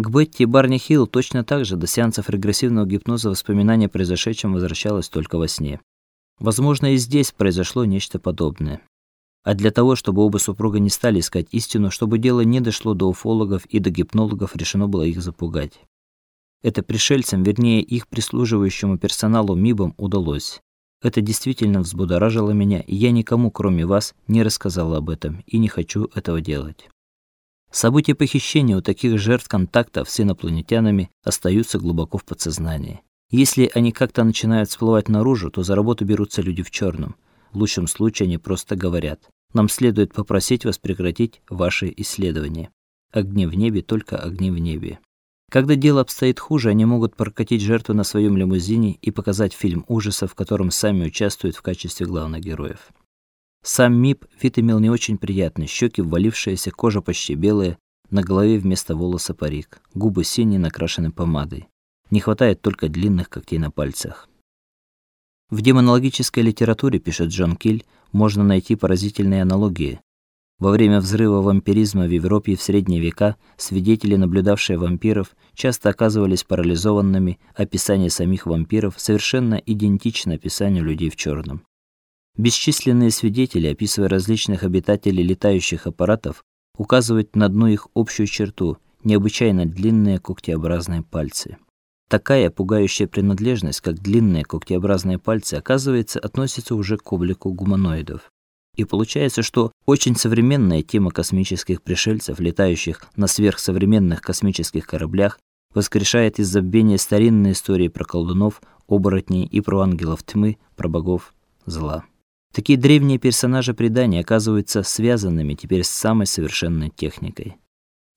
К Бетти Барни Хилл точно так же до сеансов регрессивного гипноза воспоминание о произошедшем возвращалось только во сне. Возможно, и здесь произошло нечто подобное. А для того, чтобы оба супруга не стали искать истину, чтобы дело не дошло до уфологов и до гипнологов, решено было их запугать. Это пришельцам, вернее, их прислуживающему персоналу МИБам удалось. Это действительно взбудоражило меня, и я никому, кроме вас, не рассказала об этом и не хочу этого делать. События похищения у таких жертв контактов с инопланетянами остаются глубоко в подсознании. Если они как-то начинают всплывать наружу, то за работу берутся люди в черном. В лучшем случае они просто говорят: "Нам следует попросить вас прекратить ваши исследования". Огни в небе, только огни в небе. Когда дело обстоит хуже, они могут прокатить жертву на своем лимузине и показать фильм ужасов, в котором сами участвуют в качестве главных героев. Сам Мип вид имел не очень приятный: щеки ввалившиеся, кожа почти белая, на голове вместо волоса парик, губы синие, накрашены помадой. Не хватает только длинных когтей на пальцах. В демонологической литературе, пишет Джон Киль, можно найти поразительные аналогии. Во время взрыва вампиризма в Европе в средние века свидетели, наблюдавшие вампиров, часто оказывались парализованными, описание самих вампиров совершенно идентично описанию людей в черном. Бесчисленные свидетели, описывая различных обитателей летающих аппаратов, указывают на одну их общую черту необычайно длинные когтеобразные пальцы. Такая пугающая принадлежность, как длинные когтеобразные пальцы, оказывается, относится уже к облику гуманоидов. И получается, что очень современная тема космических пришельцев, летающих на сверхсовременных космических кораблях, воскрешает из забвения старинные истории про колдунов, оборотней и про ангелов тьмы, про богов зла. Такие древние персонажи предания оказываются связанными теперь с самой совершенной техникой.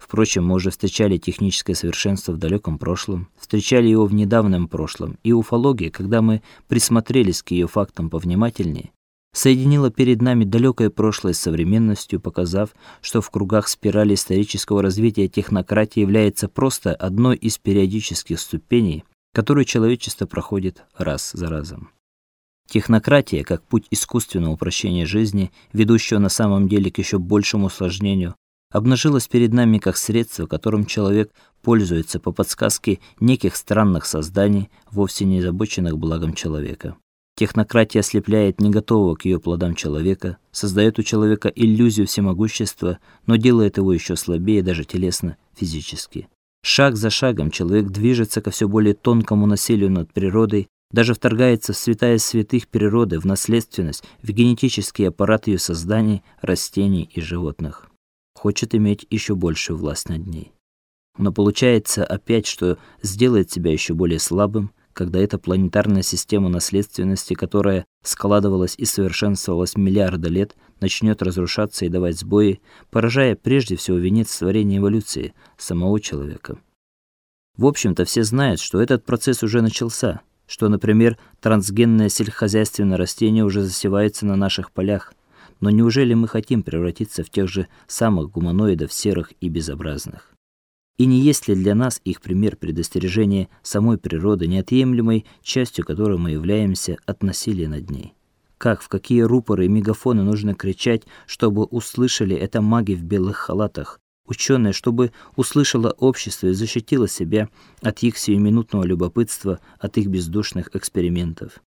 Впрочем, мы уже встречали техническое совершенство в далеком прошлом, встречали его в недавнем прошлом, и уфология, когда мы присмотрелись к ее фактам повнимательнее, соединила перед нами далекое прошлое с современностью, показав, что в кругах спирали исторического развития технократия является просто одной из периодических ступеней, которую человечество проходит раз за разом. Технократия, как путь искусственного упрощения жизни, ведущего на самом деле к еще большему усложнению, обнажилась перед нами как средство, которым человек пользуется по подсказке неких странных созданий, вовсе не озабоченных благом человека. Технократия ослепляет не готового к ее плодам человека, создает у человека иллюзию всемогущества, но делает его еще слабее даже телесно, физически. Шаг за шагом человек движется ко все более тонкому насилию над природой, даже вторгается в святая святых природы, в наследственность, в генетический аппарат ее создания, растений и животных. Хочет иметь еще большую власть над ней. Но получается опять, что сделает себя еще более слабым, когда эта планетарная система наследственности, которая складывалась и совершенствовалась миллиарды лет, начнет разрушаться и давать сбои, поражая прежде всего венец творения эволюции самого человека. В общем-то, все знают, что этот процесс уже начался что, например, трансгенное сельскохозяйственное растение уже засевается на наших полях. Но неужели мы хотим превратиться в тех же самых гуманоидов серых и безобразных? И не есть ли для нас их пример предостережения самой природы, неотъемлемой частью которой мы являемся от насилия над ней? Как, в какие рупоры и мегафоны нужно кричать, чтобы услышали это маги в белых халатах, Ученая, чтобы услышало общество и защитило себя от их сиюминутного любопытства, от их бездушных экспериментов.